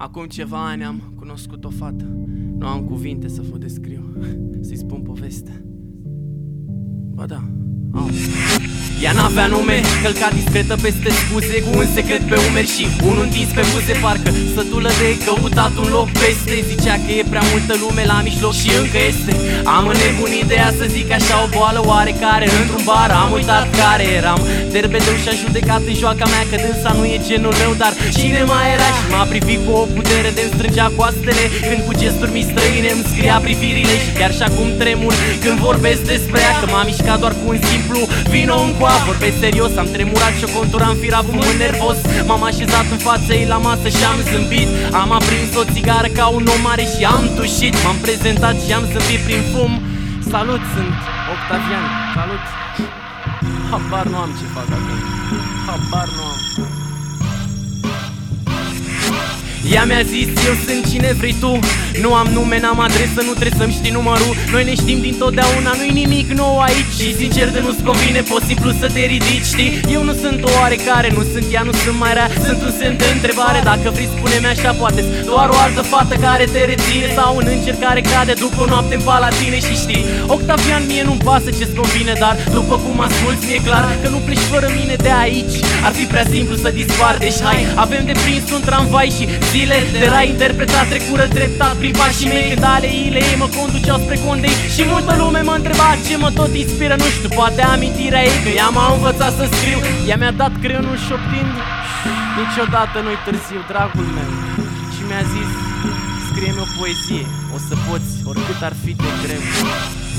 Acum ceva ani am cunoscut o fată. Nu am cuvinte să vă descriu Să-i spun povestea. Ba da, am ea n-avea nume, călca discretă peste scuze Cu un secret pe umeri și unul întins pe buze Parcă sătulă de căutat un loc peste. Zicea că e prea multă lume la mijloc și încă este. Am înnebunit de ea să zic așa o boală oarecare Într-un bar. Am uitat care eram Derbedeu și-a judecat în joaca mea că dânsa nu e genul meu Dar cine mai era? Și m-a privit cu o putere de strângea coastele. Când cu gesturi mi străine îmi scria privirile Și chiar și acum tremur când vorbesc despre ea Că m-a mișcat doar cu un simplu vino în coa Vorbesc serios, am tremurat și o contura în firat fumând nervos. M-am așezat în fața ei la masă și am zâmbit. Am aprins o țigară ca un om mare și am tușit. M-am prezentat și am zâmbit prin fum. Salut, sunt Octavian, salut. Habar nu am ce fac acum. Habar nu am ea mi-a zis, eu sunt cine vrei tu. Nu am nume, n-am adresă, nu trebuie să-mi știi numărul. Noi ne știm din totdeauna, nu-i nimic nou aici. Și sincer de nu-ți convine, pot simplu să te ridici, știi? Eu nu sunt o oarecare, nu sunt ea, nu sunt mai rea. Sunt un semn de întrebare, dacă vrei spune-mi așa poate Doar o altă fată care te reține Sau un înger care cade după noapte în palatine Și știi, Octavian mie nu-mi pasă ce-ți convine Dar după cum asculti mi-e clar că nu pleci fără mine de aici. Ar fi prea simplu să dispar, deci hai Avem de prins un tramvai și zile de rai interpretat Trecură treptat prin pașii mei Când aleile ei mă conduceau spre condei. Și multă lume mă întreba ce mă tot inspiră Nu știu, poate amintirea ei că ea m-a învățat să scriu. Ea mi-a dat creionul șoptind Niciodată nu-i târziu, dragul meu. Și mi-a zis, scrie-mi o poezie O să poți, oricât ar fi de greu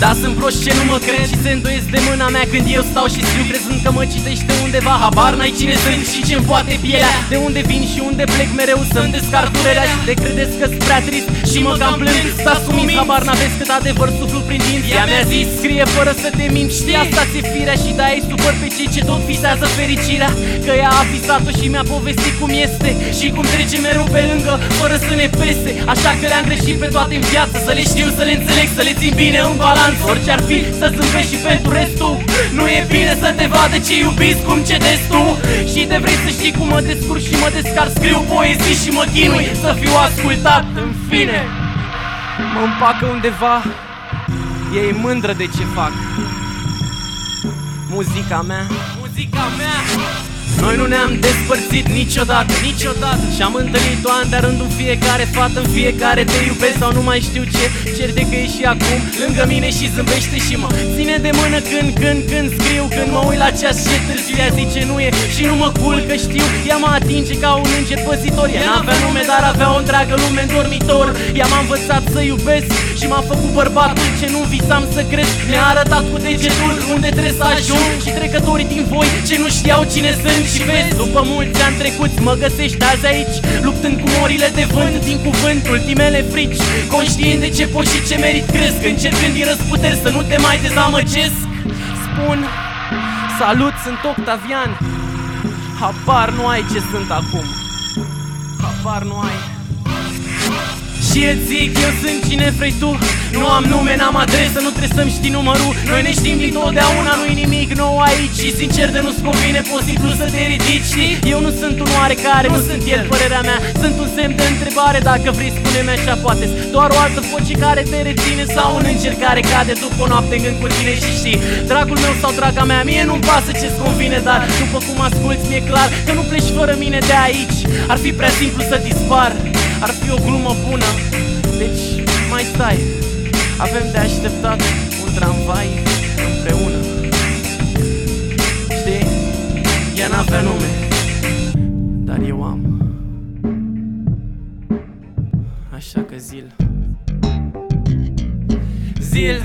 dar sunt proști ce nu mă cred și se îndoiesc de mâna mea când eu stau și scriu Crezând că mă citește undeva, habar n-ai cine sunt și ce-mi poate pielea De unde vin și unde plec mereu să-mi descarc durerea Și de credeți că sunt prea trist și mă cam plâng. Stați cu mine, habar n-aveți cât adevăr suflu prin dinți Ea mi-a zis, scrie fără să te minți, știi asta ți firea Și da ai supăr pe cei ce tot visează fericirea. Că ea a visat-o și mi-a povestit cum este Și cum trece mereu pe lângă, fără să ne pese. Așa că le-am greșit pe toate în viață, să le știu, să le înțeleg, să le țin bine în balans șans Orice ar fi să zâmbești și pentru restul Nu e bine să te vadă ce iubiți cum cedezi tu. Și de vrei să știi cum mă descurc și mă descar Scriu poezii și mă chinui să fiu ascultat În fine. Mă împacă undeva E mândră de ce fac. Muzica mea. Muzica mea noi nu ne-am despărțit niciodată, niciodată. Și-am întâlnit o an de rând în fiecare fată În fiecare te iubesc sau nu mai știu ce. Cer de că e și acum lângă mine și zâmbește și mă. Ține de mână când, când, când scriu Când mă uit la ceas ce târziu ea zice nu e. Și nu mă culcă știu Ea mă atinge ca un înger păzitor. Ea n-avea nume dar avea o întreagă lume în dormitor. Ea m-a învățat să iubesc și m-a făcut bărbatul ce nu visam să cresc. Mi-a arătat cu degetul unde trebuie să ajung. Și trecătorii din voi ce nu știau cine sunt și vezi După mulți ani trecuți mă găsești azi aici Luptând cu morile de vânt din cuvânt Ultimele frici. Conștient de ce poți și ce merit cresc Încercând din răsputeri să nu te mai dezamăgesc. Spun Salut, sunt Octavian. Habar nu ai ce sunt acum. Habar nu ai și îți zic, eu sunt cine vrei tu. Nu am nume, n-am adresă, nu trebuie să-mi știi numărul. Noi ne știm din totdeauna, nu-i nimic nou aici. Și sincer de nu-ți convine, posibil să te ridici știi? Eu nu sunt un oarecare, nu sunt el, părerea mea. Sunt un semn de întrebare, dacă vrei spune-mi așa poate Doar o altă voce care te reține Sau un înger care cade după o noapte în gând cu tine și știi. Dragul meu sau draga mea, mie nu-mi pasă ce-ți convine Dar după cum asculti, mi-e clar că nu pleci fără mine de aici. Ar fi prea simplu să dispar ar fi o glumă bună. Deci mai stai. Avem de așteptat un tramvai împreună. Știi? Ea n-avea nume. Dar eu am. Așa că zil. Zil